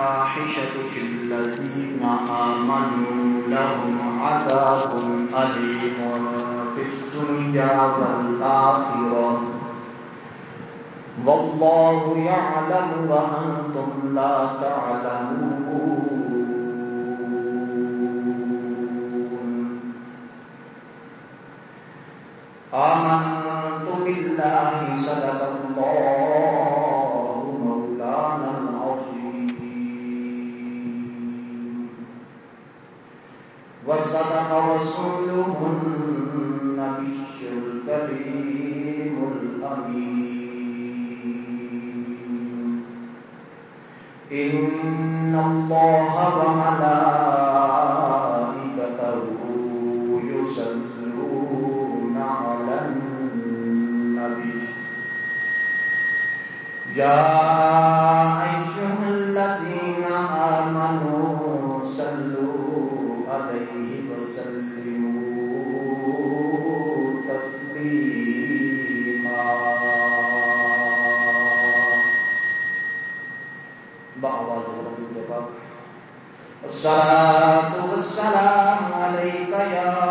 الفاحشة في الذين آمنوا لهم عذاب أليم في الدنيا والآخرة. والله يعلم وأنتم لا تعلمون. آمنت بالله الله عليك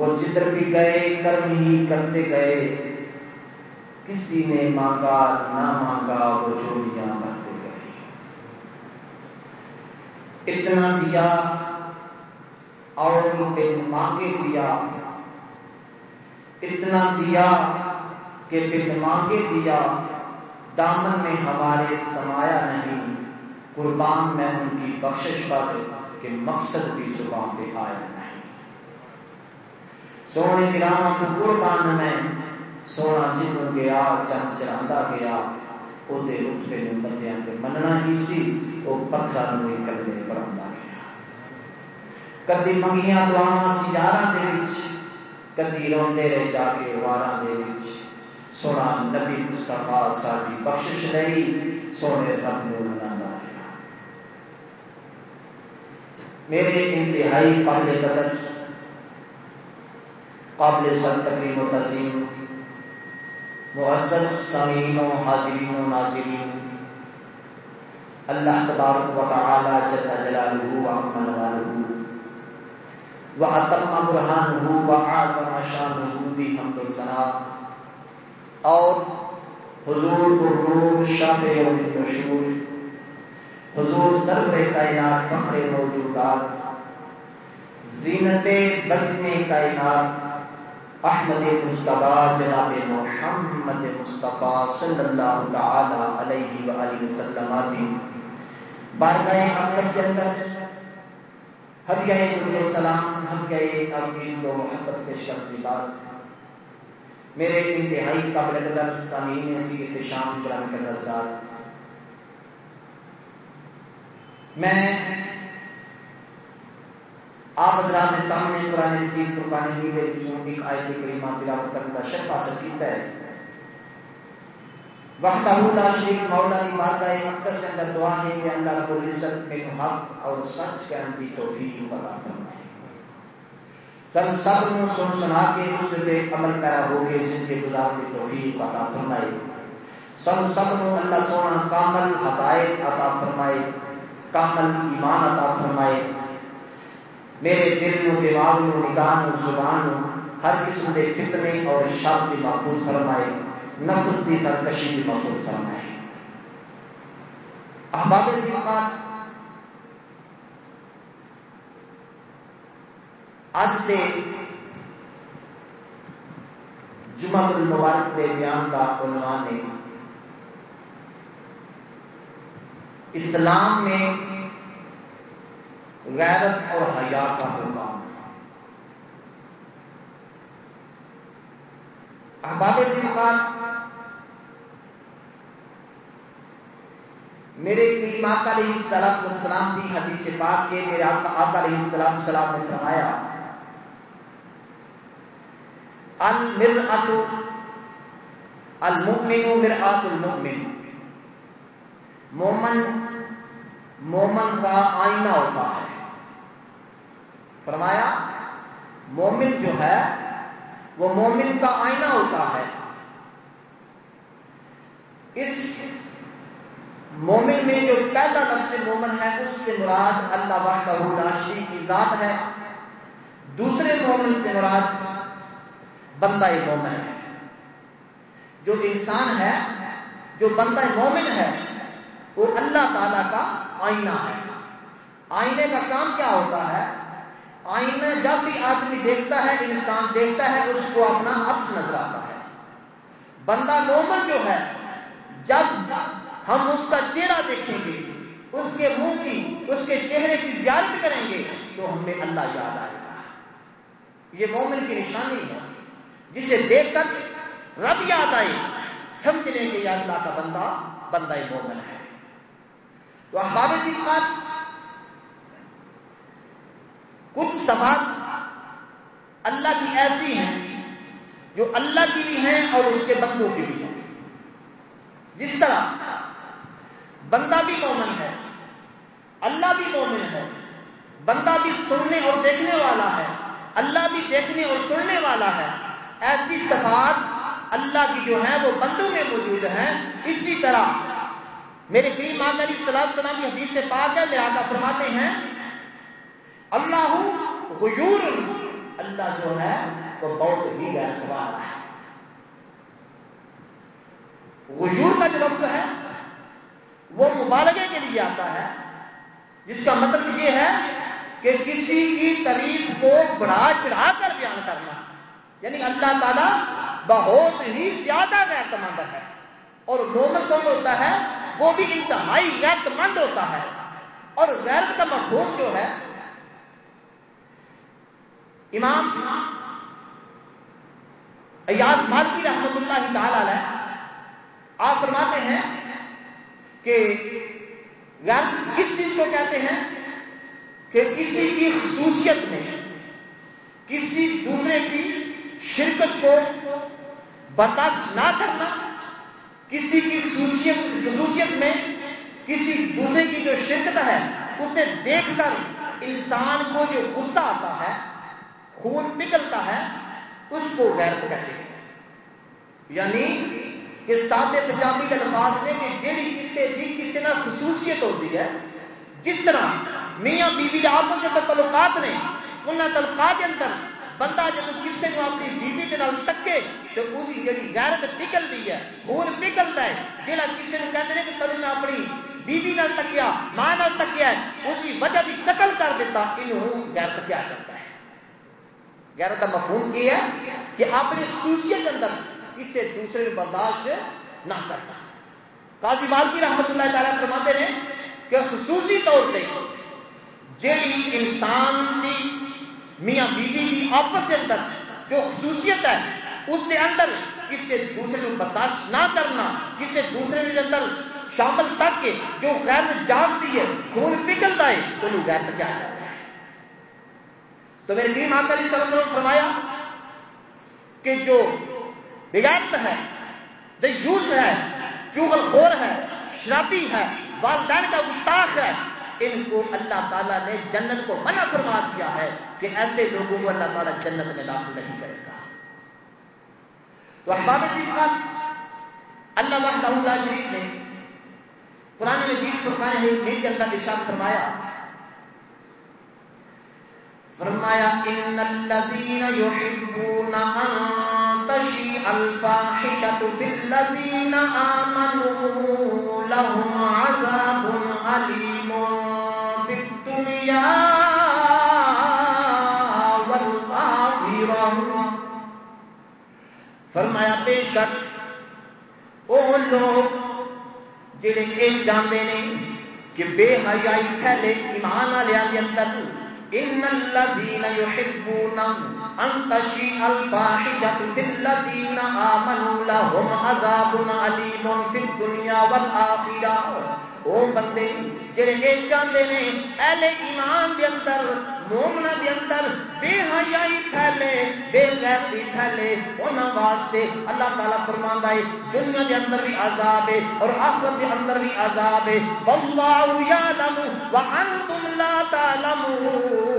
وہ جدھر بھی گئے، کرم ہی کرتے گئے۔ کسی نے مانگا، نہ مانگا، وہ چوریاں کرتے گئے۔ اتنا دیا اور مانگے دیا۔ اتنا دیا کہ بن مانگے دیا۔ دامن میں ہمارے سمایا نہیں۔ قربان میں ان کی بخشش پر کہ مقصد بھی زبان پہ آیا۔ نہیں سونے گرام تو قربان میں سونا جنوں گیا چند چراندا گیا وہ رتبے نے بندیاں کے مننا ہی سی وہ پتھر کلے پڑھا گیا کدی منگیاں دعا سی یار کدی روندے رہے جا کے وارا دے سونا نبی مستفا ساری بخشش نہیں سونے رب نے منا میرے انتہائی قابل قدر قابل سر تقریم و تزیم معزز سامعین و حاضرین و ناظرین، اللہ تبارک و تعالی جل جلالہ و عمن والہ و اتم برہانہ و اعظم شانہ بھی حمد و ثنا۔ اور حضور غرور شاف یوم مشہور حضور سرور کائنات فخر موجودات، زینت بزم کائنات احمد مصطفیٰ، جناب محمد مصطفیٰ صلی اللہ تعالی علیہ وآلہ وسلم آدین بارگاہ اقدس کے اندر ہدیہ علیہ سلام ہدیہ امین و محبت پیش کرنے بات میرے انتہائی قابل قدر سامعین ایسی احتشام کرام کر حضرات، میں آپ حضرات کے سامنے قرآن مجید قربانی ہوئی ہے جو ایک آیت کریمہ تلاوت کرنے کا شرف حاصل کیتا ہے۔ وقت لا شریک مولا کی بارگاہ مقدس کے اندر دعا ہے کہ اللہ رب العزت میں حق اور سچ کے اندر توفیق عطا فرمائے۔ سب سب نو سن سنا کے اس پہ عمل پیرا ہو گئے جن کے گزار کی توفیق عطا فرمائے۔ سب سب نو اللہ سونا کامل ہدایت عطا فرمائے، کامل ایمان عطا فرمائے۔ میرے دل نو دماغ نو نگاہ نو زبان نو ہر قسم کے فتنے اور شر کی محفوظ فرمائے، نفس کی سرکشی بھی محفوظ فرمائے۔ احباب ذمات اج دے جمع المبارک کے بیان کا عنوان ہے، اسلام میں غیرت اور حیا کا حکام احباب ذمات میرے کریم آقا علیہ السلام السلام کی حدیث پاک کے میرے آقا آقا علیہ السلام السلام نے فرمایا۔ المرأة، المؤمن مرآت المؤمن۔ مومن مومن کا آئینہ ہوتا ہے۔ فرمایا، مومن جو ہے، وہ مومن کا آئینہ ہوتا ہے۔ اس مومن میں جو پہلا لفظ مومن ہے، اس سے مراد اللہ واحد راشی کی ذات ہے۔ دوسرے مومن سے مراد بندہ مومن ہے۔ جو انسان ہے، جو بندہ مومن ہے، وہ اللہ تعالی کا آئینہ ہے۔ آئینے کا کام کیا ہوتا ہے؟ آئینہ جب بھی آدمی دیکھتا ہے، انسان دیکھتا ہے، اس کو اپنا عکس نظر آتا ہے۔ بندہ مومن جو ہے، جب ہم اس کا چہرہ دیکھیں گے، اس کے منہ کی، اس کے چہرے کی زیارت کریں گے، تو ہمیں اللہ یاد آئے گا۔ یہ مومن کی نشانی ہے۔ جسے دیکھ کر رب یاد آئے، سمجھ لیں کہ یہ اللہ کا بندہ بندہ مومن ہے۔ تو احباب بات کچھ سوال اللہ کی ایسی ہیں جو اللہ کی بھی ہیں اور اس کے بندوں کی بھی ہیں۔ جس طرح بندہ بھی مومن ہے، اللہ بھی مومن ہے، بندہ بھی سننے اور دیکھنے والا ہے، اللہ بھی دیکھنے اور سننے والا ہے، ایسی صفات اللہ کی جو ہے وہ بندوں میں موجود ہیں۔ اسی طرح میرے کریم آ کر سلام کی حدیث سے پاک ہے میرا آقا فرماتے ہیں اللہ غیور اللہ جو ہے وہ بہت ہی غیر ہے۔ غیور کا جو لفظ ہے وہ مبالغے کے لیے آتا ہے۔ جس کا مطلب یہ ہے کہ کسی کی تعریف کو بڑھا چڑھا کر بیان کرنا۔ یعنی اللہ تعالیٰ بہت ہی زیادہ غیرت مند ہے۔ اور مومن کون ہوتا ہے؟ وہ بھی انتہائی غیرت مند ہوتا ہے۔ اور غیرت کا مفہوم جو ہے امام ایاز مالکی رحمت اللہ تعالی علیہ، آپ فرماتے ہیں کہ غیرت کس چیز کو کہتے ہیں؟ کہ کسی کی خصوصیت میں، کسی دوسرے کی شرکت کو برداشت نہ کرنا، کسی کی خصوصیت خصوصیت میں کسی دوسرے کی جو شرکت ہے، اسے دیکھ کر انسان کو جو غصہ آتا ہے خون نکلتا ہے، اس کو غیرت کہتے ہیں۔ یعنی کہ سادے پنجابی کے الفاظ نے کہ جیڑی کسی بھی کسی نہ خصوصیت ہوتی ہے، جس طرح میاں بیوی آپ کے تعلقات نے ان تعلقات کے اندر بندہ جب کسی کو اپنی بیوی کے نال تکے تو وہی جی غیرت نکلتی ہے، خون نکلتا ہے۔ جہاں کسی نے کہتے ہیں کہ تب میں اپنی بیوی نال تکیا ماں نال تکیا اسی وجہ بھی قتل کر دیتا انہوں غیرت کیا کرتا غیرت کا مفہوم کی ہے کہ اپنی خصوصیت اندر کسی دوسرے برداشت نہ کرنا۔ قاضی کی رحمت اللہ تعالیٰ فرماتے ہیں کہ خصوصی طور پہ جیڑی انسان کی میاں بیوی کی آپس کے اندر جو خصوصیت ہے، اس کے اندر کسی دوسرے کو برداشت نہ کرنا کسی دوسرے کے اندر شامل تک کے جو غیر جانتی ہے، خون پگلتا ہے تو وہ غیر کیا جاتا ہے تو میرے ٹیم آپ کا جی سلام فرمایا کہ جو بگاڑت ہے، جو ہے چوگل خور ہے، شرابی ہے، والدین کا گستاخ ہے، ان کو اللہ تعالیٰ نے جنت کو منع فرما دیا ہے کہ ایسے لوگوں کو اللہ تعالیٰ جنت میں داخل نہیں کرے گا۔ تو احباب جی کا اللہ وحدہ اللہ شریف نے قرآن مجید فرقان حمید کے اندر ارشاد فرمایا فرمایا، ان الذين يحبون ان تشيع الفاحشه في الذين امنوا لهم عذاب اليم في الدنيا والاخره فرمایا، بے شک وہ لوگ جڑے یہ چاہتے ہیں کہ بے حیائی پھیلے ایمان والے اندر إن الذين يحبونه ان تشيع الفاحشه في الذين امنوا لهم عذاب اليم في الدنيا والاخره او بندے، جڑے یہ چاہتے ہیں، اہل ایمان دے اندر مومنا دے اندر بے حیائی پھیلے، بے غیرتی پھیلے، انہاں واسطے اللہ تعالی فرماندا ہے، دنیا دے اندر بھی عذاب ہے اور آخرت دے اندر بھی عذاب ہے. والله يعلم وانتم لا تعلمون.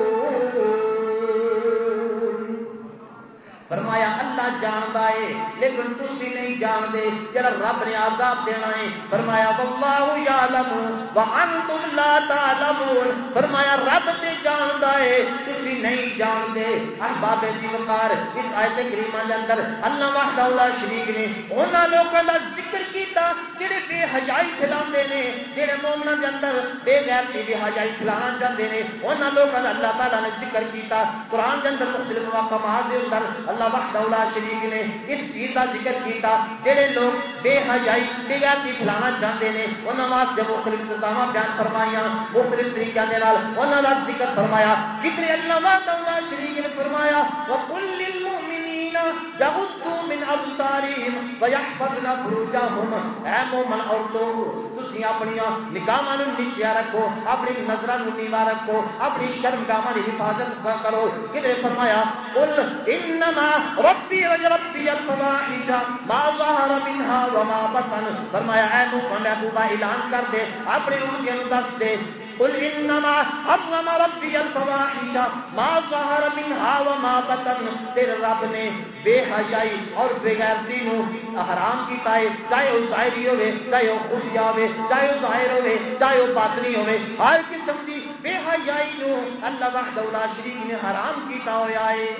فرمایا، اللہ جاندا ہے، لیکن تسی نہیں جاندے جڑا رب نے عذاب دینا ہے۔ فرمایا والله يعلم وانتم لا تعلمون۔ فرمایا، رب تے جاندا ہے، تسی نہیں جاندے احباب دی وقار اس ایت کریمہ دے اندر اللہ وحدہ لا شریک نے انہاں لوکاں دا ذکر کیتا جڑے بے حیائی پھیلاندے نے، جڑے مومناں دے اندر بے غیرتی بے حیائی پھیلانا چاہندے نے، انہاں لوکاں دا اللہ تعالی نے ذکر کیتا۔ قرآن دے اندر مختلف مقامات دے اندر اللہ وحدہ لا شریک نے اس چیز کا ذکر کیتا جڑے لوگ بے حیائی، بے کی پھیلانا چاہتے ہیں انہاں واسطے مختلف سزاواں بیان فرمائیاں، مختلف طریقے دے نال انہاں دا ذکر فرمایا۔ کتنے اللہ وحدہ لا شریک نے فرمایا، وقل یغضوا من ابصارهم ويحفظن فروجهم. اے مومن عورتوں تسی اپنی نکاحاں نوں نیچے رکھو، اپنی نظراں نوں نیوا رکھو، اپنی شرمگاہاں دی حفاظت کرو۔ کتے فرمایا، قل انما ربی ربی الفواحش ما ظهر منها وما بطن۔ فرمایا، اے محمد اعلان کر دے، اپنے ان کے دس دے۔ قل انما حرم ربی الفواحش ما ظهر منها وما بطن تیرے رب نے بے حیائی اور بے غیرتی نو حرام کیتا ہے، چاہے وہ ظاہری ہوے چاہے وہ خفیہ ہوے چاہے وہ ظاہر ہوے چاہے وہ باطنی ہوے ہر قسم دی بے حیائی نو اللہ وحدہ لا شریک نے حرام کیتا ہویا ہے۔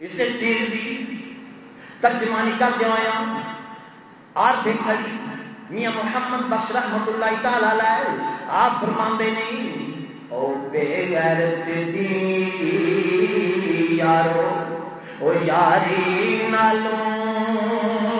اسے چیز دی ترجمانی کر دیا آر دیکھا جی۔ میاں محمد بخش رحمت اللہ تعالی علیہ، آپ فرماندے نہیں او بے غیرت دی یارو، او یاری نالوں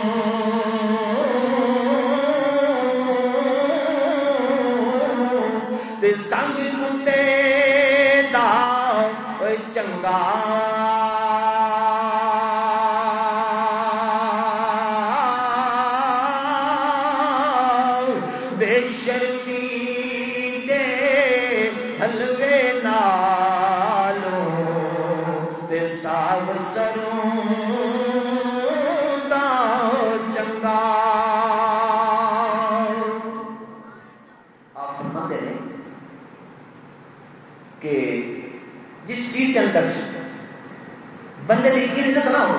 بندے کی عزت نہ ہو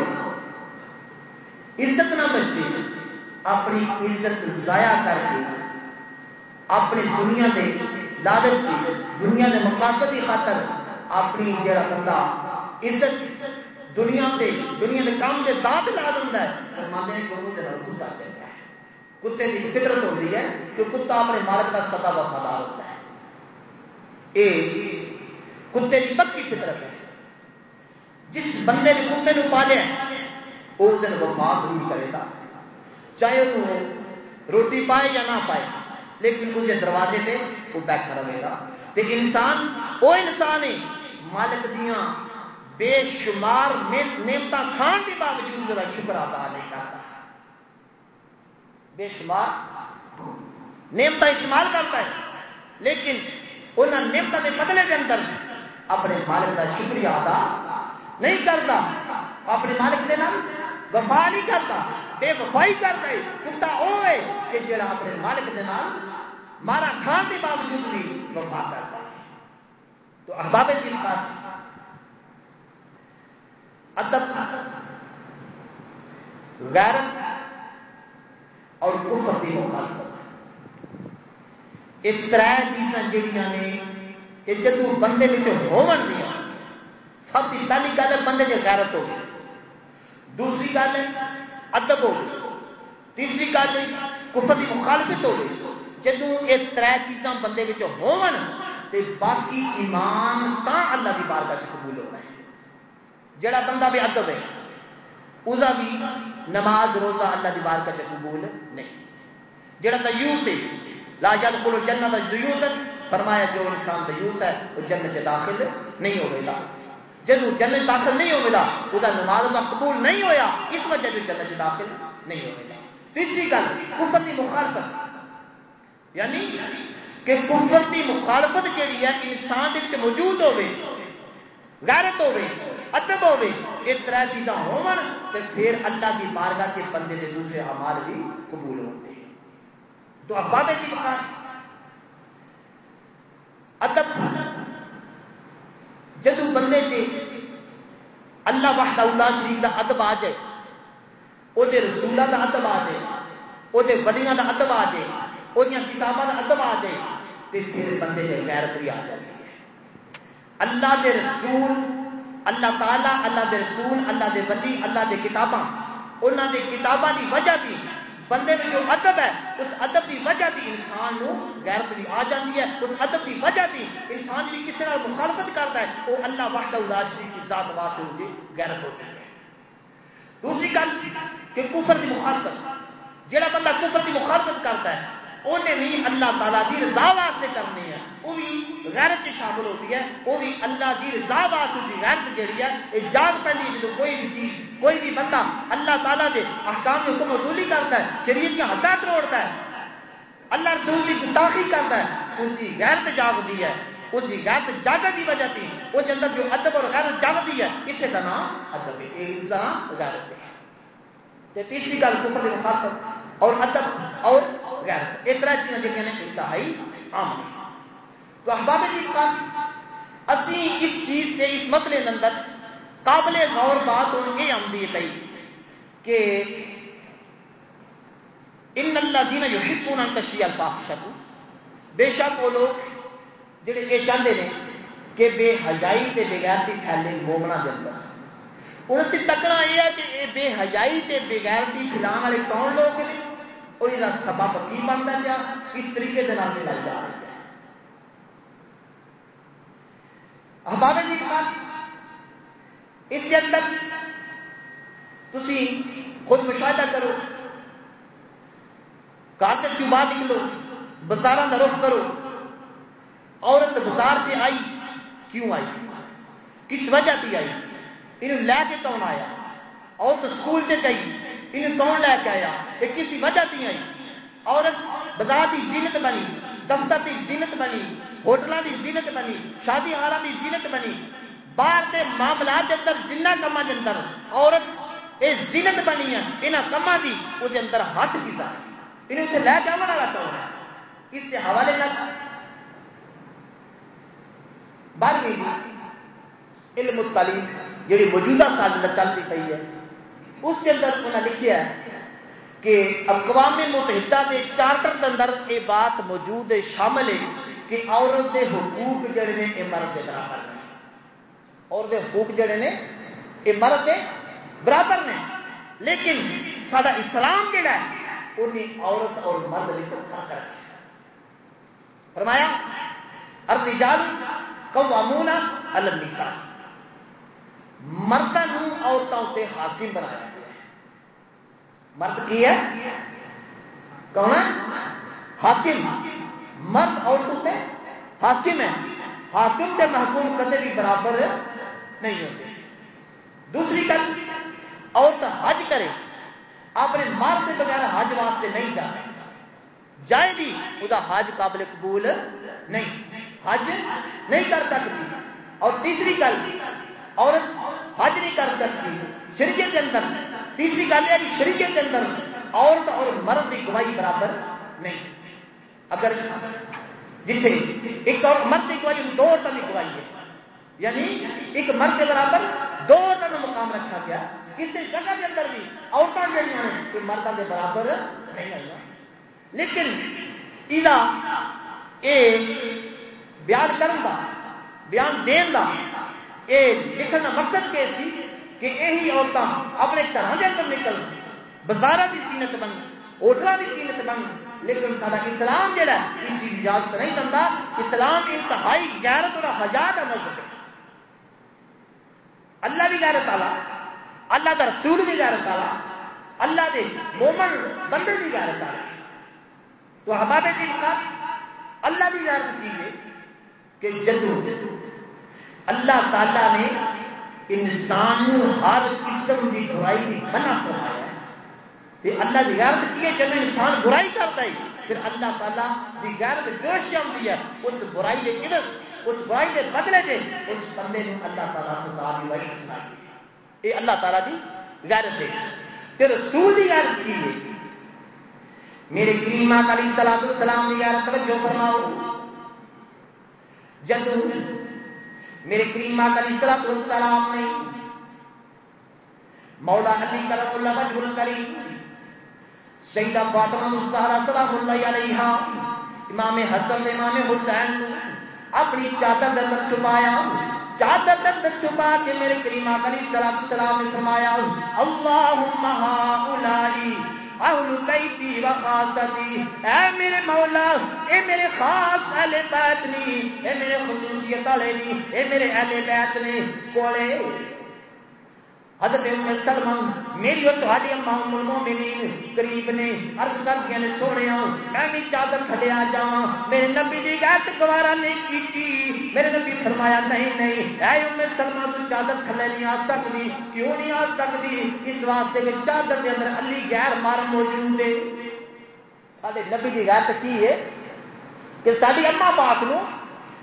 عزت نہ بچے۔ اپنی عزت ضائع کر کے اپنی دنیا دے لالچ دنیا کے مقاصد کی خاطر اپنی جڑا بندہ عزت دنیا دے، دنیا کے کام کے دانت لا دینا ہے۔ فرماتے ہیں گرو کے کتا چاہیے۔ کتے کی فطرت ہوتی ہے کہ کتا اپنے مالک کا ستا وفادار ہوتا ہے۔ یہ کتے کی تب کی فطرت ہے۔ جس بندے نے کتے کو پالیا اس دن وفا ضرور کرے گا۔ چاہے وہ روٹی پائے یا نہ پائے، لیکن اسے دروازے پہ وہ بیٹھا رہے گا۔ تو انسان، وہ انسان ہے، مالک دیا بے شمار نعمت کھان کے باوجود ذرا شکر ادا نہیں کرتا۔ بے شمار نعمت استعمال کرتا ہے، لیکن انہوں نعمت کے بدلے کے اندر اپنے مالک کا شکریہ ادا نہیں کرتا۔ اپنے مالک کے نام وفا نہیں کرتا۔ بے وفائی کرتا ہے۔ کتا وہ ہے کہ جڑا اپنے مالک کے نام مارا کھان کے باوجود بھی وفا کرتا تو احباب جن کا ادب، غیرت اور کفر کی مخالفت۔ یہ تر چیزاں جہاں نے یہ جدو بندے ہون دیا سب کی پہلی گل ہے بندے کی غیرت ہو دوسری گل ہے ادب ہو تیسری گل کفر کی مخالفت ہو جدو یہ تر چیزاں بندے ہون تے باقی ایمان تا اللہ کی بارگاہ چ قبول ہونا ہے۔ جڑا بندہ بھی ادب ہے اس بھی نماز روزہ اللہ کی بارگاہ چ قبول نہیں۔ جڑا تیوس ہے، لا يدخل الجنت دیوس فرمایا جو انسان دیوس ہے، وہ جنت داخل نہیں ہوگا جب جنت داخل نہیں ہوگا وہ نماز کا قبول نہیں ہویا، اس وجہ سے جنت داخل نہیں ہوگا تیسری گل، کفر کی مخالفت۔ یعنی کہ کفر کی مخالفت جہی ہے، انسان کے موجود ہوے غیرت ہوے ادب ہوے یہ تر چیزاں ہون تو پھر اللہ کی بارگاہ سے بندے کے دوسرے امال بھی قبول ہوتے تو ابا میں کی بتا ادب جدو بندے سے اللہ وحدہ اللہ شریف دا ادب آ جائے۔ وہ رسولہ دا ادب آ جائے۔ وہ بدیاں دا ادب آ جائے۔ وہ کتابوں کا ادب آ جائے۔ تو پھر بندے سے غیرت بھی آ جاتی ہے اللہ دے رسول، اللہ تعالی، اللہ دے رسول، اللہ دے ولی، اللہ دے کتاباں۔ انہوں نے کتاباں کی وجہ تھی بندے میں جو ادب ہے، اس ادب کی وجہ بھی انسان کو غیرت بھی آ جاتی ہے۔ اس ادب کی وجہ بھی انسان بھی کسی طرح مخالفت کرتا ہے، وہ اللہ وحدہ اللہ شریف کی ذات واسطے اسے غیرت ہوتی ہے۔ دوسری گل کہ کفر کی مخالفت جہاں بندہ کفر کی مخالفت کرتا ہے انہیں بھی اللہ تعالیٰ کی رضا واسطے کرنی ہے۔ وہ بھی غیرت شامل ہوتی ہے۔ وہ بھی اللہ کی رضا واسطے غیرت جہی ہے یہ جان پہ جب کوئی بھی چیز، کوئی بھی بندہ اللہ تعالیٰ کے احکام حکم وصولی کرتا ہے شریف کا حدہ توڑتا ہے۔ اللہ رسول کی گستاخی کرتا ہے۔ اس کی غیرت جاگتی ہے۔ اس کی غیرت جاگا کی وجہ تھی اس اندر جو ادب اور غیرت جاگتی ہے، اسے کا نام ادب ہے۔ اس کا نام غیرت ہے۔ تیسری گل کفر مخاطب اور ادب اور غیرت۔ اس طرح چیزیں جہاں نے انتہائی عام تو احباب کی بات اسی اس چیز سے اس مسئلے اندر قابل غور بات ان یہ آمدی پی کہ ان اللہ جی نے جو شکو نہ تشریح الفاظ شکو بے شک وہ لوگ جڑے یہ چاہتے ہیں کہ بے حجائی تے بغیرتی پھیلے مومنا کے اندر۔ ان سے تکنا یہ ہے کہ یہ بے حجائی تے بغیرتی پھیلان والے کون لوگ نے وہ یہ سبب کی بنتا پیا کس طریقے سے نام لگ جا رہے ہیں احباب جی بات اس کے اندر تھی خود مشاہدہ کرو کارت چوبا نکلو بازار کا رخ کرو۔ عورت بازار سے آئی، کیوں آئی؟ کس وجہ سے آئی؟ انہوں لے کے کون آیا؟ عورت سکول سے گئی۔ انہوں کون لے کے آیا یہ کسی وجہ سے آئی عورت بازار کی زینت بنی، دفتر کی زینت بنی ہوٹلوں کی زینت بنی، شادی ہارا کی زینت بنی۔ باہر کے معاملات کے اندر، جنہ کما کے اندر عورت یہ زینت بنی ہے یہاں کما کی اس اندر ہاتھ کی سا انہیں اتنے لے جا والا کون ہے؟ اس کے حوالے تک بارہویں علم تعلیم جی موجودہ سال میں چلتی پی ہے۔ اس کے اندر انہیں لکھا ہے کہ اقوام متحدہ کے چارٹر کے اندر یہ بات موجود ہے، شامل ہے کہ عورت کے حقوق جڑے نے یہ مرد کے برابر نے۔ عورت کے حقوق جڑے نے یہ مرد کے برابر نے۔ لیکن سارا اسلام جڑا ہے انہیں عورت اور مرد فرق کر فرمایا ارتجال قوامون النساء۔ مردوں عورتوں سے حاکم بنایا۔ مرد کی ہے کون ہے؟ حاکم۔ مرد عورتوں سے حاکم ہے۔ حاکم کے محکوم کدے بھی برابر نہیں ہوتے۔ دوسری گل، عورت حج کرے، اپنے مرد کے بغیر حج واسطے نہیں جا سکتا۔ جائے بھی وہ حج قابل قبول نہیں۔ حج نہیں کر سکتی۔ اور تیسری گل، عورت حج نہیں کر سکتی۔ شریعت کے اندر۔ تیسری گل ہے کہ شریعت کے اندر عورت اور مرد کی گواہی برابر نہیں۔ اگر جتنے ایک اور مرد کی گواہی دو عورتوں کی گواہی ہے۔ یعنی ایک مرد کے برابر دو عورتوں کا مقام رکھا گیا۔ کسی جگہ کے اندر بھی عورتیں جہاں ہیں مردوں کے برابر نہیں آئی لیکن اے بیان کرن دا، بیان دین دا، اے لکھن دا مقصد کہ سی؟ کہ یہی عورتیں اپنے گھر کے اندر نکل بازار کی سینت بن ہوٹل کی سینت بن لیکن سارا اسلام جہا اس چیز اجازت نہیں دتا اسلام انتہائی غیرت اور ہزار کا مذہب۔ ہے اللہ بھی غیرت والا، اللہ کا رسول بھی غیرت والا، اللہ کے مومن بندے بھی غیرت والا۔ تو ہمارے دل کا اللہ کی غیرت کی ہے کہ جدو اللہ تعالی نے انسان ہر قسم کی برائی کی منع فرمایا ہے۔ اللہ کی غیرت کی ہے جب انسان برائی کرتا ہے، پھر اللہ تعالیٰ کی غیرت جوش جمتی ہے۔ اس برائی کے عدت اس برائی کے بدلے سے اس بندے نے اللہ تعالیٰ سے سزا دی وہی سنائی یہ اللہ تعالیٰ کی غیرت ہے۔ پھر رسول کی غیرت کی ہے۔ میرے کریمہ علیہ السلام السلام کی غیرت توجہ فرماؤ۔ جدو میرے کریمہ علیہ السلام السلام نے۔ مولا علی کرم اللہ وجہ الکریم، سیدہ فاطمہ الزہرا سلام اللہ علیہ امام حسن امام حسین اپنی چادر در چھپایا۔ چادر در چھپا کے میرے کریمہ علیہ السلام السلام نے فرمایا، اللہم ہاؤلائی و خاصتی۔ اے میرے مولا، اے میرے خاص اہل بیت نی، اے میرے خصوصیت والے نی، اے میرے اہل بیت نے کولے حضرت ام سلمہ، میری اور تہاڈی اما ام المومنین قریب نے عرض کر کے نے سونیا میں بھی چادر کھڈے آ جاواں، میرے نبی دی غیرت گوارا نہیں کیتی۔ میرے نبی فرمایا، نہیں نہیں، اے ام سلمہ، تو چادر کھلے نہیں آ سکتی کیوں نہیں آ سکتی اس واسطے کہ چادر دے اندر علی غیر مار موجود ہے۔ ساڈے نبی دی غیرت کی ہے؟ کہ ساڈی اما پاک نو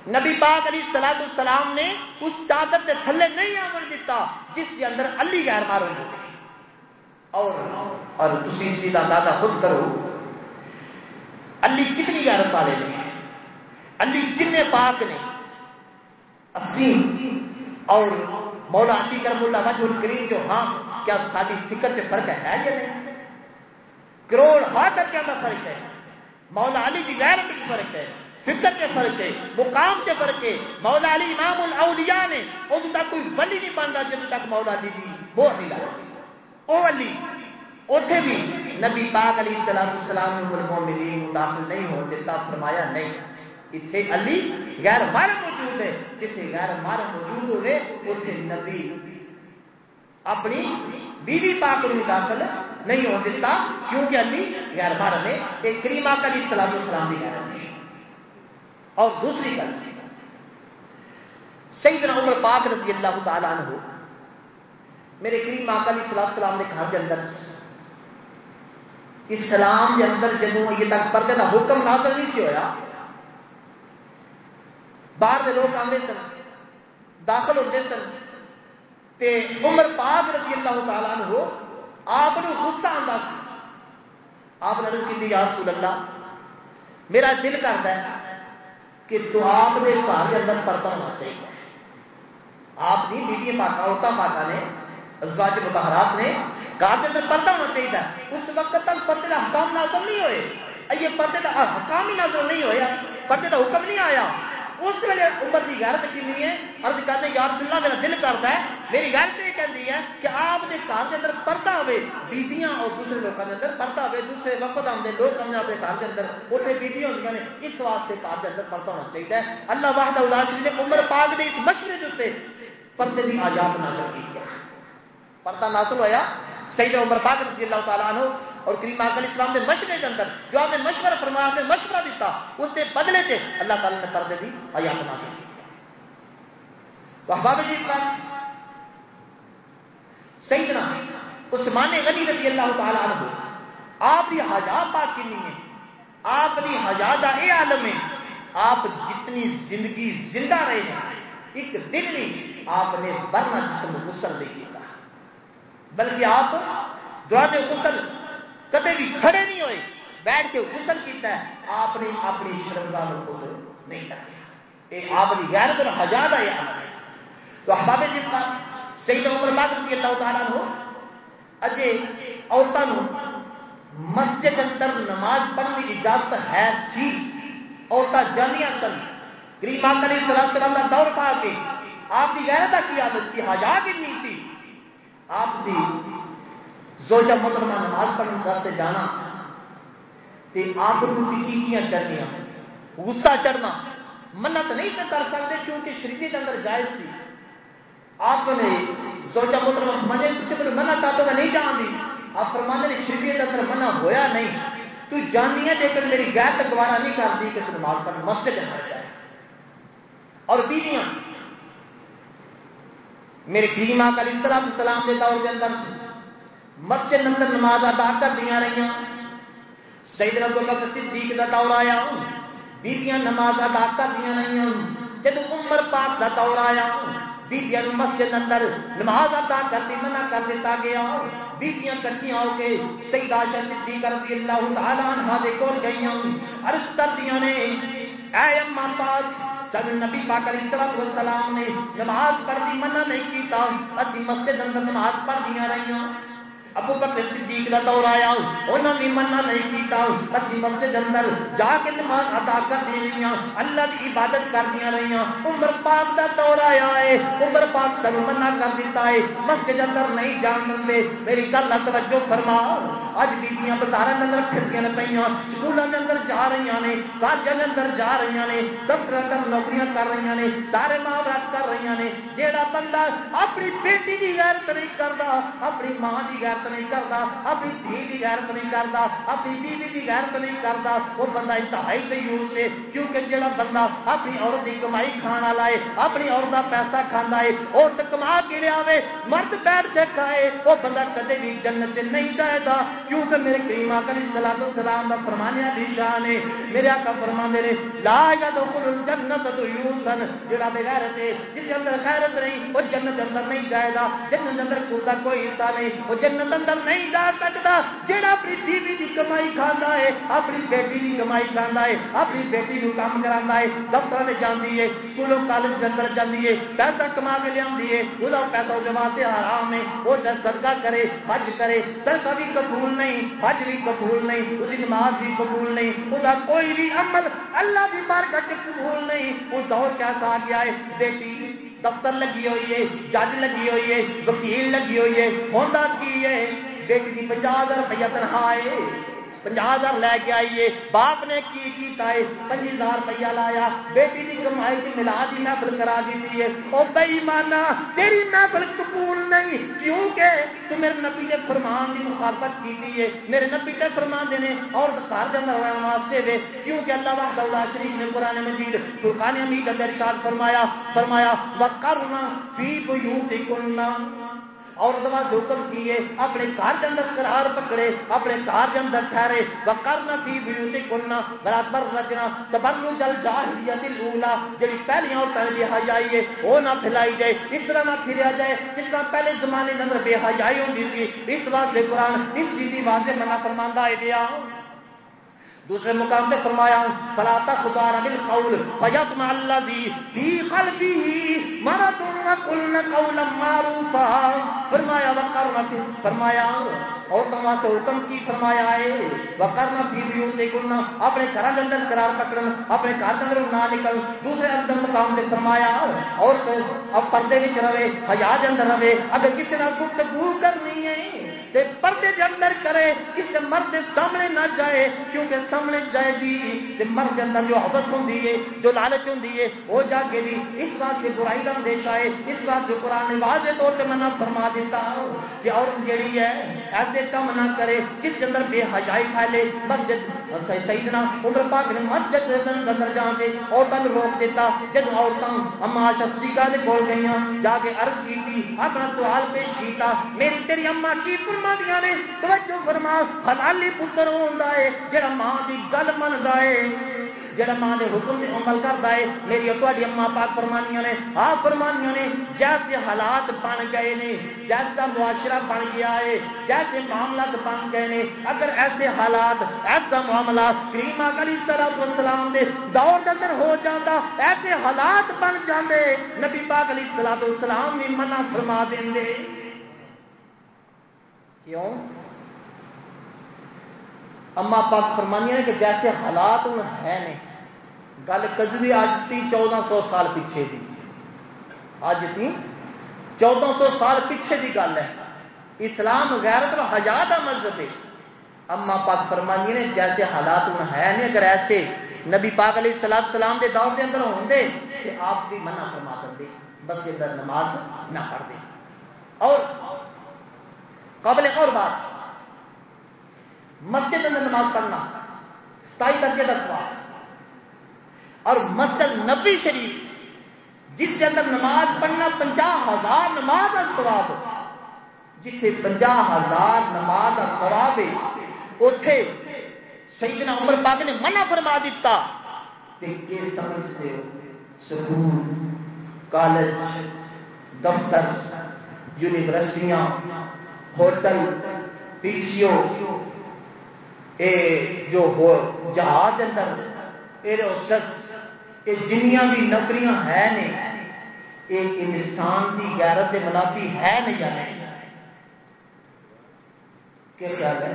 نبی پاک علی سلاد السلام نے اس چادر کے تھلے نہیں آمن دیتا جس کے اندر علی غیر مارو اور اور تھی اس چیز کا اندازہ خود کرو۔ علی کتنی غیرت والے نے علی کن پاک نے اسیم اور مولا علی کرم اللہ وجہ الکریم جو ہاں کیا ساری فکر سے فرق ہے یا نہیں؟ کروڑ ہا درجہ میں فرق ہے؟ مولا علی کی غیرت کی فرق ہے۔ فکر کے فرق ہے مقام کے فرق ہے مولا علی امام الاولیاء نے ادو تک کوئی ولی نہیں بن رہا جب تک مولا علی دی وہ علی او علی اوتھے بھی نبی پاک علیہ السلام السلام المومنین داخل نہیں ہو دیتا فرمایا نہیں۔ اتھے علی غیر مار موجود ہے، جتھے غیر مار موجود ہوئے، اتھے نبی اپنی بیوی بی پاک کو داخل نہیں ہو دیتا کیونکہ علی غیر مار نے ایک کریمہ کا علیہ السلام السلام بھی غیر اور دوسری گل سیدنا عمر پاک رضی اللہ تعالیٰ عنہ، میرے کریم آقا علیہ السلام السلام نے گھر کے اندر اسلام کے اندر جدو یہ تک پردے کا حکم نازل نہیں سی ہویا، باہر کے لوگ آتے سن، داخل ہوتے سن، تے عمر پاک رضی اللہ تعالیٰ عنہ آپ غصہ آتا سی۔ آپ نے عرض کی یا رسول اللہ، میرا دل کرتا ہے کہ تو آپ نے گھر کے اندر پردہ ہونا چاہیے۔ آپ کی بیوی پاکا ہوتا پاکا نے ازواج متحرات نے گھر کے اندر پردہ ہونا چاہیے اس وقت تک پردے کا حکام نازل نہیں ہوئے۔ یہ پردے کا حکام ہی نازل نہیں ہوا پردے کا حکم نہیں آیا۔ اس ویلے عمر کی غیرت کنی ہے؟ ارد کرتے یار سننا میرا دل کرتا ہے، میری غیرت یہ کہتی ہے کہ آپ کے گھر کے اندر پردہ ہوئے بیبیاں اور دوسرے لوگوں کے اندر پردہ ہوئے، دوسرے وقت آتے لوگ آتے اپنے گھر کے اندر اتنے بیبیاں ہوتی ہیں اس واسطے گھر کے اندر پردہ ہونا چاہیے اللہ واحد اللہ نے عمر پاک نے اس مشورے کے اتنے پردے کی آزاد ناسل کی پردہ ناسل ہوا سید عمر پاک رضی اللہ تعالیٰ عنہ اور کریم آکل اسلام کے مشورے کے اندر جو آپ نے مشورہ فرمایا، آپ نے مشورہ دیتا، اس کے بدلے سے اللہ تعالیٰ نے پردے دی، آیات نازل کی۔ تو احباب جی کا سیدنا عثمان غنی رضی اللہ تعالیٰ عنہ، آپ کی حجاب پاک کی نہیں ہے آپ کی حجادہ اے عالم ہے آپ جتنی زندگی زندہ رہے ہیں، ایک دن نہیں آپ نے برنا جسم غسل نہیں کیا۔ بلکہ آپ دوران غسل کدے بھی کھڑے نہیں ہوئے۔ بیٹھ کے غسل کیتا ہے۔ آپ نے اپنی شرمگاہ کو نہیں رکھا۔ یہ آپ کی غیرت اور حجاد ہے تو احباب جب کا صحیح عمر بات رضی اللہ تعالیٰ ہو اجے عورتوں مسجد اندر نماز پڑھنے کی اجازت ہے سی۔ عورتیں جانیا سن۔ گریب علیہ السلام کا دور پا کے آپ کی غیرت کی عادت سی حیا کنی سی۔ آپ کی زوجہ محترمہ نماز پڑھنے واسطے جانا، تے آپ کو چیزیاں چڑھنیا غصہ چڑھنا منت نہیں کر سکتے کیونکہ شریعت کے اندر جائز سی آپ نے زوجہ محترمہ مجھے کسی کو منع کر دو نہیں جان دی۔ آپ فرمانے نے شریعت کے اندر منع ہویا نہیں۔ تو جانی ہے لیکن میری غیر گوارا نہیں کرتی کہ تو نماز پڑھ مسجد کے اندر جائے۔ اور بیویاں، میرے کریمہ کا علیہ السلام کے دور کے اندر مسجد اندر نماز ادا کر دیا رہی سیدنا ابو بکر صدیق کا دور آیا بیبیاں نماز ادا کر دیا رہی جب عمر پاک کا دور آیا بیبیاں مسجد اندر نماز ادا کرتی منع کر دیتا گیا بیبیاں کٹھیاں ہو کے سیدہ عائشہ صدیقہ رضی اللہ تعالی عنہا دے کول گئیاں عرض کر دیا نے، اے اماں پاک سب نبی پاک علیہ السلام نے نماز پڑھنی منع نہیں کیتا۔ اسی مسجد اندر نماز پڑھ دیا رہیاں۔ ابو بکر صدیق کا دور آیا انہوں نے منع نہیں کیتا اسی مسجد اندر جا کے نماز ادا کر دی رہی اللہ کی عبادت کر دیا رہی عمر پاک کا دور آیا ہے، عمر پاک سب منع کر دیتا ہے۔ مسجد اندر نہیں جان دے، میری گل توجہ فرما۔ اج بیبیاں بازار اندر پھرتی پہ سکولوں کے اندر جا رہی نے کالجوں کے اندر جا رہی نے دفتر اندر نوکریاں کر رہی نے سارے ماں باپ کر رہی نے جہاں بندہ اپنی بیٹی کی غیرت نہیں کرتا اپنی ماں کی غیرت نہیں کرتا، اپنی دھی کی غیرت نہیں کرتا، اپنی بیوی کی غیرت نہیں کرتا، وہ بندہ انتہائی تیوس ہے، کیونکہ جہاں بندہ اپنی عورت کی کمائی کھانا والا ہے، اپنی عورت کا پیسہ کھانا ہے عورت کما کے لیا مرد بیٹھ کے کھائے، وہ بندہ کدے بھی جنت نہیں جائے گا کیونکہ میرے کریم آقا علیہ الصلوۃ والسلام دا فرمانے علی شان ہے۔ میرے آقا فرماندے نے، لا يدخل الجنت تو یوسن جڑا بے غیرت ہے، جس کے اندر غیرت نہیں، وہ جنت اندر نہیں جائے گا جنت اندر کوئی کوئی حصہ نہیں، وہ جنت اندر نہیں جا سکتا۔ جڑا اپنی بیوی دی کمائی کھاندا ہے، اپنی بیٹی دی کمائی کھاندا ہے، اپنی بیٹی نو کام کراندا ہے دفتر میں جاندی ہے، سکولوں کالج دے اندر جاندی ہے، پیسہ کما کے لیاندی ہے وہ پیسہ جو واسطے حرام ہے وہ چاہے صدقہ کرے، حج کرے، صدقہ بھی قبول نہیں، حج بھی قبول نہیں اس نماز بھی قبول نہیں اس کوئی بھی عمل اللہ کی بارگاہ قبول نہیں۔ وہ دور کیا کہا گیا ہے، بیٹی دفتر لگی ہوئی ہے، جج لگی ہوئی ہے، وکیل لگی ہوئی ہے ہوتا کی ہے۔ بیٹی کی پچاس روپیہ تنخواہ ہے۔ پنجا ہزار لے کے آئیے۔ باپ نے کی کیتا ہے پچی ہزار روپیہ لایا۔ بیٹی کی کمائی کی ملا دی محفل کرا دیتی ہے۔ او بئی مانا، تیری محفل قبول نہیں۔ کیونکہ تو میرے نبی کے فرمان کی مخالفت کی ہے۔ میرے نبی کے فرمان دینے اور گھر کے اندر رہنے واسطے دے۔ کیونکہ اللہ وحدہ اللہ شریف نے قرآن مجید، فرقان حمید اندر ارشاد فرمایا فرمایا، وقرنا فی بیوتکنا اور دوا حکم کیے، اپنے گھر کے اندر قرار پکڑے، اپنے گھر کے اندر ٹھہرے وکرنا تھی بیوتی کلنا برابر رچنا تبرو جل جاہلیت الاولا جی پہلی عورتیں بے حیائی ہے، وہ نہ پھیلائی جائے، اس طرح نہ پھریا جائے، جس طرح پہلے زمانے کے اندر بے حیائی ہوتی تھی اس واسطے قرآن، اس چیز کی واضح منع فرماندہ ہے دوسرے مقام پہ فرمایا فلاتا خدار بل قول فیت اللہ دی فی قلبی مرض وقلن قولا معروفا۔ فرمایا وقرنا فی فرمایا اور تمہاں سے حکم کی فرمایا ہے۔ وقرنا فی بیوتے کلنا اپنے گھر کے اندر قرار پکڑن، اپنے گھر کے اندر نہ نکل۔ دوسرے اندر مقام پہ فرمایا اور اب پردے وچ رہے حیا دے اندر رہے۔ اگر کسی نال گفتگو کرنی ہے تے پردے دے اندر کرے کسی مرد سامنے نہ جائے، کیونکہ سامنے جائے گی۔ تے مرد دے اندر جو حوث ہوندی ہے، جو لالچ ہوندی ہے، وہ جاگے گی اس بات کی برائی کا اندیشہ ہے، اس بات جو قرآن نے واضح طور پہ منع فرما دیتا کہ عورت جڑی ہے، ایسے کام نہ کرے، جس کے اندر بے حجائی پھیلے۔ مسجد سیدنا عمر پاک نے مسجد کے اندر جان دے عورتوں روک دیتا۔ جب عورتوں اما شسریکا دے کول گئیاں، جا کے عرض کی تھی اپنا سوال پیش کیتا، میری تیری اما کی فرما دیا نے توجہ فرما حلالی پتر ہوندا ہے جڑا ماں دی گل مندا ہے جڑا ماں دے حکم تے عمل کردا ہے میری تہاڈی اما پاک فرمانیاں نے آ فرمانیاں نے جیسے حالات بن گئے نے جیسا معاشرہ بن گیا ہے جیسے معاملات بن گئے نے اگر ایسے حالات ایسا معاملہ کریم علی صلاح والسلام دے دور دے اندر ہو جاتا ایسے حالات بن جاندے نبی پاک علیہ الصلوۃ والسلام بھی منع فرما دیندے کیوں؟ اما پاک فرمانی نے کہ جیسے حالات ہوں ہے نے گل کجوی اج تھی چودہ سو سال پیچھے دی۔ اج تھی چودہ سو سال پیچھے دی گل ہے۔ اسلام غیرت و حجا کا مذہب ہے۔ اما پاک فرمانی نے جیسے حالات ہوں ہے نہیں، اگر ایسے نبی پاک علیہ السلام سلام دے دور کے اندر ہوں دے کہ آپ بھی منع فرما دیں بس یہ در نماز نہ پڑھ دیں۔ اور قابل اور بات مسجد اندر نماز پڑھنا، ستائی درجے کا سوال اور مسجد نبی شریف، جس کے اندر نماز پڑھنا پنجا ہزار نماز کا سواب جتنے پنجا ہزار نماز کا سواب ہے اتے سیدنا عمر پاک نے منع فرما دیتا۔ سمجھتے ہو؟ سکول، کالج، دفتر، یونیورسٹیاں ہوٹل پی سی او اے جو جہاز اندر ایئر ہوسٹس یہ جنیاں بھی نوکریاں ہے نہیں ایک انسان کی غیرت منافی ہے نہیں یا نہیں؟ کیا خیال ہے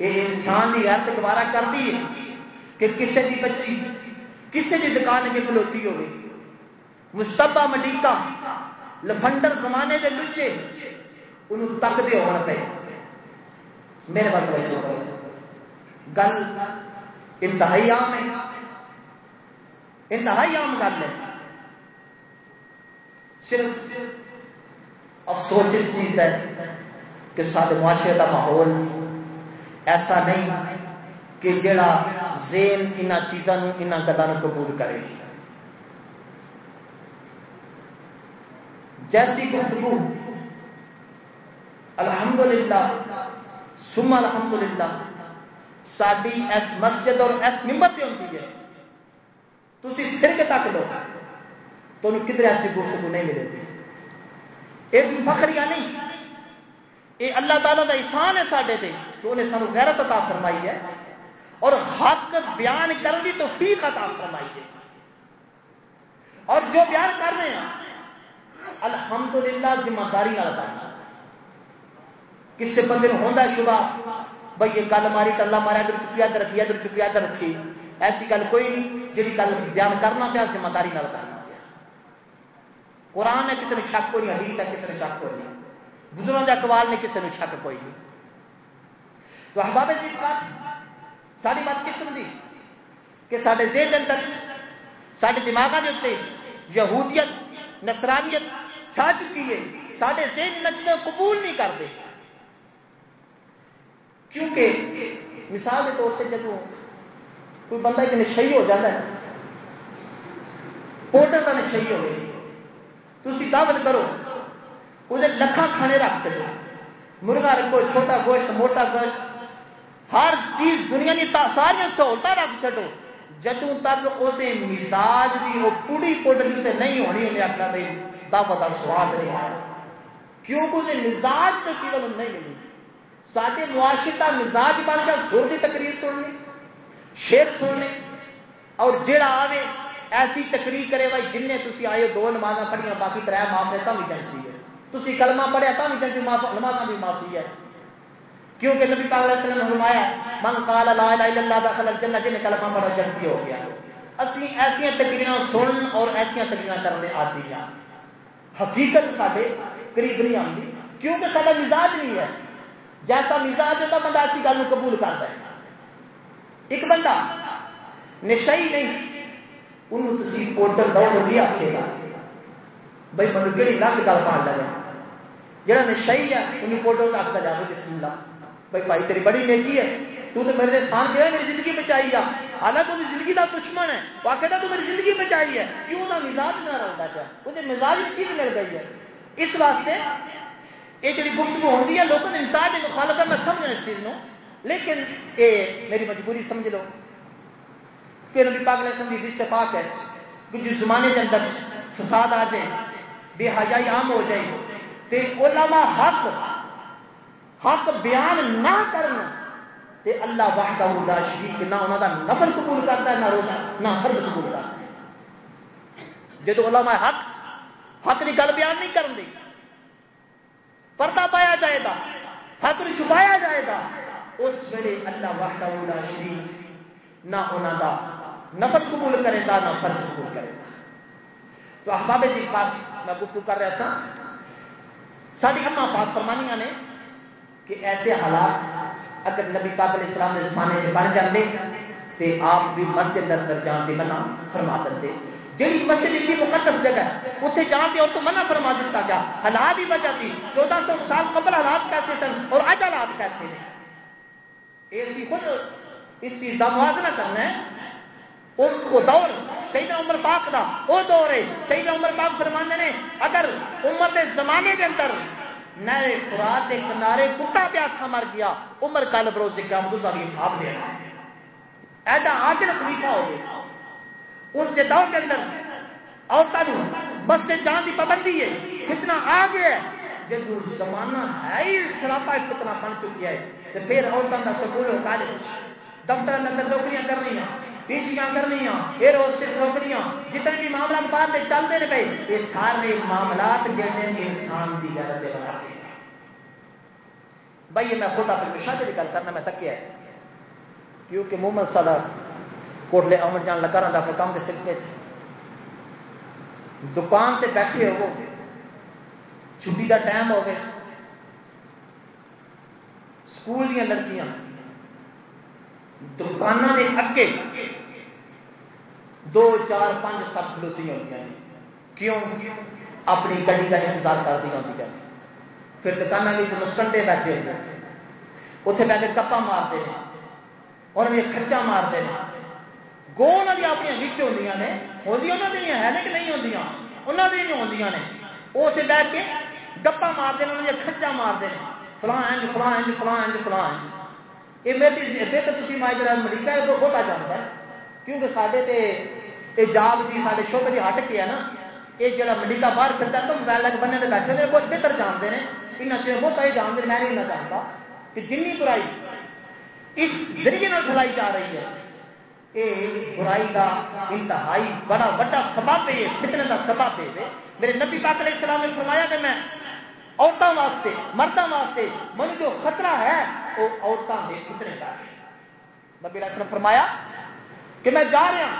یہ انسان کی غیرت گوارا کرتی ہے کہ کسی کی بچی کسی کی دکان کے کھلوتی ہوگی مستبا مڈیکا لفنڈر زمانے کے لچے انہوں تکتے ہونا پہ میرے بات بچوں گل انتہائی عام ہے۔ انتہائی عام گل ہے۔ صرف افسوس اس چیز ہے کہ سارے معاشرے کا ماحول ایسا نہیں کہ جڑا زین ان چیزوں ان گلوں قبول کرے۔ جیسی گفتگو الحمدللہ۔ سم الحمدللہ۔ ساری اس مسجد اور اس ممبر پہ ہوتی ہے۔ تھی پھر کے تک لو تو کدھر ایسی گفتگو نہیں ملے گی؟ یہ فخریاں نہیں۔ یہ اللہ تعالیٰ کا احسان ہے سارے تے کہ انہیں سانو غیرت عطا فرمائی ہے اور حق بیان کرنے کی توفیق عطا فرمائی ہے۔ اور جو بیان کر رہے ہیں، الحمدللہ ذمہ داری نہ کرنا کسی بندے ہوتا ہے شبہ؟ بھائی یہ گل ماری ٹلا مارا ادھر چکی ادھر رکھی ادھر چکی ادھر رکھی۔ ایسی گل کوئی نہیں جی گل بیان کرنا پیا ذمہ داری نہ کرنا پیا۔ قرآن ہے کسی نے شک کوئی نہیں، حدیث ہے کسی نے شک کوئی نہیں۔ بزرگوں کے اقوال نے کسی نے شک کوئی نہیں۔ تو احباب جی بات ساری بات کس دی کہ سارے زیر اندر سارے دماغوں کے اتنے یہودیت نسرانیت چھا چکی ہے۔ سارے زیر نچنے قبول نہیں کرتے۔ کیونکہ مثال کے طور سے جب کوئی بندہ ایک نشئی ہو جاتا ہے پوٹر کا نشئی ہو گئی تھی دعوت کرو، اسے لکھا کھانے رکھ چلو، مرغا رکھو، چھوٹا گوشت، موٹا گوشت، ہر چیز دنیا کی ساری سہولت رکھ چڈو جدوں تک اسے مزاج کی وہ پوڑی پوڈر نہیں ہونی، انہیں آخنا بھائی دعوت کا سواد نہیں آیا کیونکہ اسے مزاج تو کیول نہیں ملی۔ سارے معاشرے کا مزاج بن گیا زور کی تقریر سننی شیر سننے اور جڑا آوے، ایسی تقریر کرے بھائی جن تھی آئے دو نماز پڑھیا باقی تر معافی تو بھی چاہتی ہے۔ تھی کلمہ پڑھیا تو بھی نماز بھی معافی ہے۔ کیونکہ نبی پاک علیہ السلام نے فرمایا، من قال لا الہ الا اللہ دخل الجنہ جن کلمہ پڑھا جنتی ہو گیا۔ اسی ایسی تقریرا سن اور ایسی تقریرا کرنے آتی ہیں۔ حقیقت سارے قریب نہیں آتی کیونکہ سارا مزاج نہیں ہے۔ جیسا مزاج ہوتا بندہ ایسی گل قبول کرتا ہے ایک بندہ نشئی نہیں انہوں تھی پوٹر دوڑ بھی آخے گا بھائی مطلب کہڑی لنگ گل پا لگا جہاں نشئی ہے انہوں انہیں پوٹر آختا جائے بسم اللہ بھائی بھائی تیری بڑی نیکی ہے، تو تو میرے سان کیا میری زندگی بچائی ہے۔ حالانکہ وہ زندگی کا دشمن ہے۔ وہ آخر تو میری زندگی بچائی ہے۔ کیوں نہ مزاج نہ رہتا کیا اسے مزاج چیز مل گئی ہے۔ اس واسطے یہ جی گفتگو ہوتی ہے لوگوں نے مزاج مخالف ہے میں سمجھا اس چیز کو لیکن یہ میری مجبوری سمجھ لو کہ نبی پاک علیہ السلام کی سے پاک ہے۔ کہ جس زمانے کے اندر فساد آ جائے، بے حجائی عام ہو جائے۔ تے علماء حق حق بیان نہ کرنا تے اللہ وحدہ لا شریک، نہ انہوں کا نفل قبول کرتا ہے، نہ روزہ، نہ فرض قبول کرتا ہے۔ جدو علماء حق حق کی گل بیان نہیں کرن پردہ پایا جائے گا حق چھپایا جائے گا۔ اس ویلے اللہ واحدہ شریف نہ انہوں دا نفل قبول کرے گا، نہ فرض قبول کرے گا۔ تو احباب جی پاک، میں گفتگو کر رہا تھا۔ ساری اما پاک فرمانیاں نے کہ ایسے حالات اگر نبی پاک علیہ السلام کے زمانے میں بن جاتے تو آپ بھی مسجد اندر جان کے منع فرما دیں جی مسجد اتنی مقدس جگہ ہے اتنے جان کے اور تو منع فرما دیتا گیا حالات ہی وجہ تھی چودہ سو سال قبل حالات کیسے سن اور اج حالات کیسے ہیں؟ اسی خود اس چیز کا موازنہ کرنا ہے۔ وہ دور سیدہ عمر پاک دا وہ دور ہے سیدہ عمر پاک فرمانے نے، اگر امت زمانے کے اندر نئے خوراک کے کنارے کتا پیاسا مر گیا، عمر کل بروز کیا مدوزہ بھی حساب دے ایڈا آجر خلیفہ ہو گیا اس کے دور کے اندر عورتوں بس سے جان کی پابندی ہے، کتنا آ گیا ہے۔ جب زمانہ ہے ہی سراپا کتنا بن چکی ہے، تو پھر عورتوں کا سکول ہو کالج، دفتر اندر نوکریاں کرنی پیچیاں کرنی ایئر ہوسٹس نوکریاں۔ جتنے بھی معاملات بعد میں چلتے رہے پے یہ سارے معاملات جیسے انسان کی غیرت بنا بھائی میں خود اپنے مشاہدے کی گل کرنا میں تکیا ہے، کیونکہ محمد ساڈا کوٹلے آمن جان لگا رہا اپنے کام کے سکتے دکان تے بیٹھے ہو چھٹی کا ٹائم ہو گئے سکول دیا لڑکیاں۔ دکان کے اگے دو، چار، پانچ سب کھلوتی ہوتی ہیں۔ کیوں؟ اپنی گڈی کا انتظار کرتی ہوتی ہیں۔ پھر دکانوں میں مسکنڈے بیٹھے ہوتے ہیں اتنے بہ کے کپا مارتے ہیں اور خرچہ مارتے ہیں۔ گو انہوں نے اپنی بچ ہوں نے ہوتی انہوں نے ہے کہ نہیں ہوتی انہوں نے نہیں ہوتی نے۔ وہ اتنے بہ کے گپا مارتے ہیں انہوں نے خرچہ مارتے ہیں فلاں انج فلاں انج فلاں انج فلاں انج یہ میری تو تھی ماجرا امریکہ ہے بہت آ جاتا ہے۔ کیونکہ سارے تے جاب کی سارے شوق کی ہٹ کے ہے نا یہ جڑا امریکہ باہر پھرتا ہے تو موبائل لگ بننے بیٹھے ہیں بہت بہتر جانتے ہیں ان چیز بہت آئی جانتے میں نہیں جانتا کہ جن برائی اس ذریعے پھیلائی جا رہی ہے۔ یہ برائی کا انتہائی بڑا بڑا سبب ہے فتنے کا سبب ہے۔ میرے نبی پاک علیہ السلام نے فرمایا کہ میں عورتوں واسطے، مردوں واسطے من جو خطرہ ہے، وہ عورتوں کے فتنے کا ہے۔ نبی علیہ السلام فرمایا کہ میں جا رہا ہوں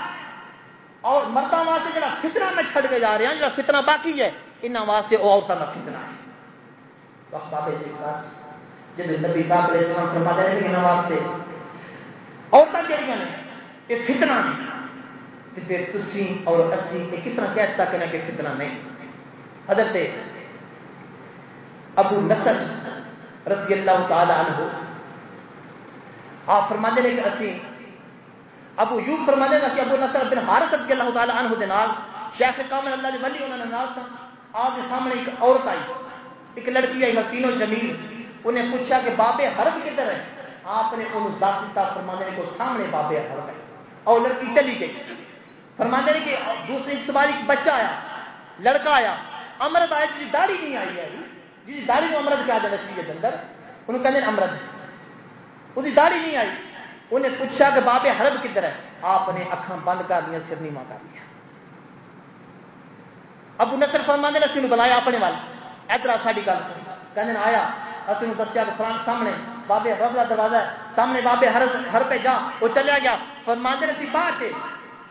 اور مردوں واسطے جا فتنہ میں چھڑ کے جا رہا ہوں جا فتنہ باقی ہے انہوں واسطے وہ عورتوں کا فتنہ ہے۔ بابے سے جب نبی پاک علیہ السلام فرما دے رہے ہیں واسطے عورتیں کہڑی نے یہ فتنہ نہیں پھر تسی اور اسی یہ کس طرح کہہ سکتے ہیں کہ فتنہ نہیں؟ حضرت ابو نصر رضی اللہ تعالی عنہ، آپ فرما دے کہ اسی، ابو یوب فرما دے کہ ابو نصر بن حارث رضی اللہ تعالی عنہ دے نال شیخ کامل اللہ دے ولی انہوں نے نال سن، آپ کے سامنے ایک عورت آئی، ایک لڑکی آئی، حسین و جمیل، انہیں پوچھا کہ بابے حرب کدھر ہے آپ نے انہوں دس دیتا فرما دے کو سامنے بابے حرب ہے اور لڑکی چلی گئی۔ فرما دے کہ دوسری سواری بچہ آیا، لڑکا آیا امرت آیا جی داڑھی نہیں آئی ہے جی داڑھی کو امرت کیا جانا شریع کے اندر؟ انہوں کہتے ہیں امرت اس کی داڑھی نہیں آئی۔ انہیں پوچھا کہ بابے حرب کدھر ہے؟ آپ نے اکھان بند کر دیا، سر نیما کر لیا ابو نصر فرما نے اسی بلایا اپنے وال ادھر ساری گل سنی کہنے آیا۔ اسی دسیا کہ سامنے، بابے حرب کا دروازہ ہے۔ سامنے بابے ہر ہر پہ جا، وہ چلیا گیا۔ فرما نے اسی باہر سے،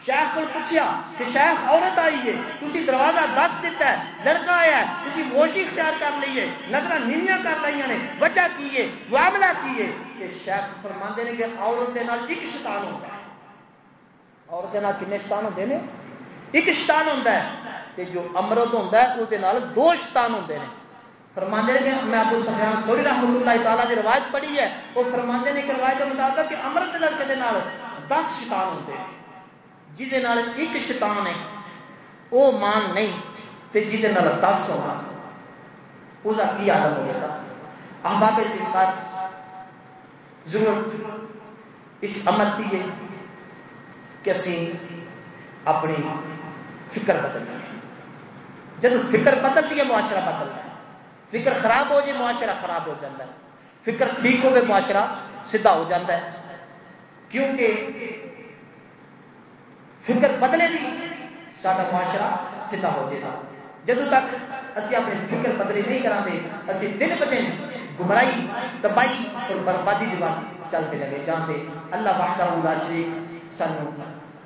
شیخ کو پوچھا کہ شیخ عورت آئی ہے تھی دروازہ دس دیتا ہے، لڑکا آیا ہے تھی موشی اختیار کر لی ہے۔ نظر نیویاں کر لی نے، وجہ کی ہے، معاملہ کی ہے۔ کہ شیخ فرما نے کہ عورت کے نال ایک شیطان ہوتا ہے۔ عورت کے نال کن شیطان ہوتے ہیں ایک شیطان ہوتا ہے۔ کہ جو امرت ہوتا ہے وہ دو شیطان ہوتے ہیں فرماندے نے کہ میں ابو سفیان سوری رحمۃ اللہ تعالیٰ کی روایت پڑھی ہے۔ وہ فرماندے نے کہ روایت کے مطابق کہ امرت لڑکے کے نال دس شیطان ہوتے ہیں۔ جہد ایک شیطان ہے وہ مان نہیں تے جہد دس ہونا اس کا کی آدم ہو گیا؟ احباب سرکار، ضرورت اس عمل کی ہے کہ اسی اپنی فکر بدلنا ہے جب فکر بدلتی ہے، معاشرہ بدلتا ہے فکر خراب ہو جائے، معاشرہ خراب ہو جاتا ہے۔ فکر ٹھیک ہوگی معاشرہ سیدھا ہو جاتا ہے۔ کیونکہ فکر بدلے گی سارا معاشرہ سیدھا ہو جائے گا۔ جدو تک اسی اپنے فکر بدلی نہیں کرتے اسی دن ب دن گمرائی تباہی اور بربادی کی بات چلتے لگے جانتے اللہ وحدہ شریف سنو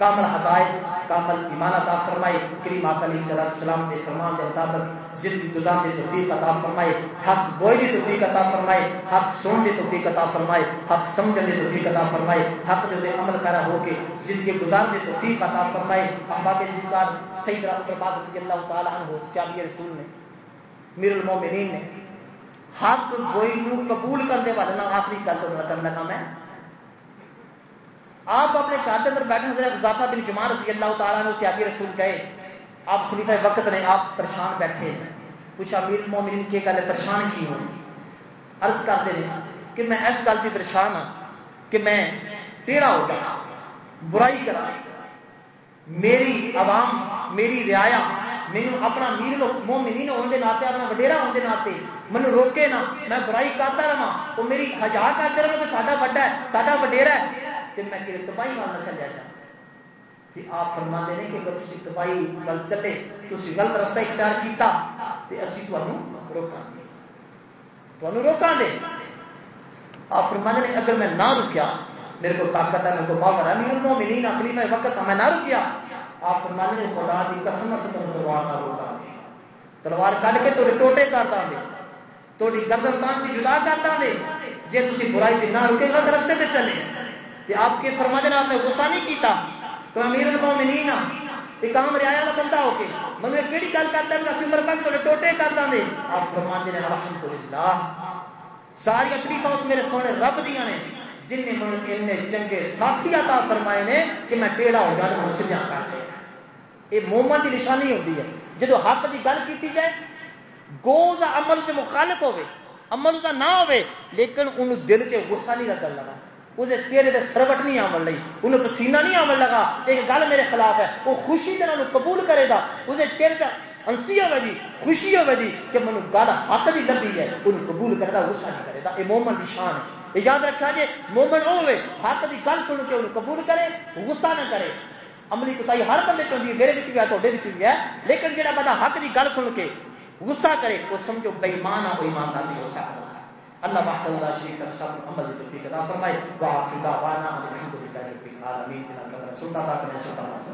کامل ہدایت کامل ایمان عطا فرمائے، کریم آقا علیہ الصلوۃ والسلام کے فرمان کے مطابق زندگی گزارنے کی توفیق عطا فرمائے، حق بولنے کی توفیق عطا فرمائے، حق سننے کی توفیق عطا فرمائے، حق سمجھنے کی توفیق عطا فرمائے، حق جو عمل کرا ہو کے زندگی گزارنے کی توفیق عطا فرمائے۔ احباب سرکار سید رحمت اللہ رضی اللہ تعالی عنہ، سیابی رسول نے، میر المومنین نے، حق گوئی نو قبول کرنے والے نا آخری گل تو مطلب کرنا کام ہے۔ آپ اپنے گھر کے اندر بیٹھے حضرت اضافہ بن جمع رضی اللہ تعالیٰ نے اسے آگے رسول گئے۔ آپ خلیفہ وقت نے آپ پریشان بیٹھے۔ پوچھا میر مومن کی گل پریشان کی ہوں عرض کرتے ہیں کہ میں اس گل کی پریشان ہوں کہ میں ٹیڑھا ہو جا برائی کرا میری عوام، میری رعایا مینو اپنا میر مومنی ہونے کے ناطے اپنا وڈیرا ہونے کے ناطے مینو روکے نا میں برائی کرتا رہا وہ میری ہزار کرتے رہا تو ساڈا وڈا ہے، ساڈا وڈیرا ہے۔ کہ میں کہ تباہی وال نہ چلیا جا کہ آپ فرما دے کہ اگر تھی تباہی ول چلے تھی غلط رستہ اختیار کیتا تو اسی تمہیں روکا گے۔ تمہیں روکا دے۔ آپ فرما دے اگر میں نہ رکیا، میرے کو طاقت ہے، میرے کو پاور ہے میرے مو ملی نہ میں وقت میں نہ رکیا، آپ فرما دے خدا کی قسم سے تمہیں تلوار نہ روکا تلوار کٹ کے تو ٹوٹے کر دیں گے۔ تھوڑی گردن تان کی جدا کر دیں گے۔ جی تھی برائی سے نہ رکے، غلط رستے پہ چلے۔ کہ آپ کے فرما دینا آپ نے غصہ نہیں کیتا، تو امیر المومنین ایک رعایا کا بندہ ہو کے میں کہڑی گل کرتا ہے سمر پاک تو ٹوٹے کر دیں آپ فرما دینا الحمدللہ۔ ساری تکلیفاں اس میرے سونے رب دیا نے، جن نے مجھے ان چنگے ساتھی عطا فرمائے نے کہ میں ٹیڑھا ہو جا تو کر دے یہ مومن کی نشانی ہوتی ہے۔ جب حق کی گل کی جائے، گوز عمل سے مخالف ہوے عمل کا نہ ہوے لیکن ان دل سے غصہ نہیں لگن لگا وہ چہرے سے سروٹ نہیں آن لگی انہیں پسینہ نہیں آن لگا ایک گل میرے خلاف ہے وہ خوشی سے قبول کرے گا وہ چہرے ہنسی ہوے جی خوشی ہوے جی کہ مجھے گل حق بھی لبھی ہے انہوں قبول کرے گا غصہ نہیں کرے گا یہ مومن کی شان ہے یہ یاد رکھا جی مومن وہ ہوئے حق کی گل سن کے انہوں قبول کرے غصہ نہ کرے عملی کتائی ہر بندے چاہیے ہے میرے بھی ہے تو بھی ہے لیکن جہاں بندہ حق کی گل سن کے غصہ کرے وہ سمجھو بےمان آ ایماندار نہیں ہو سکتا اللہ وحدہ لا شریک سب سب محمد توفیق عطا فرمائے۔ واخر دعوانا، الحمدللہ رب العالمین، جناب سب سنتا تھا کہ سنتا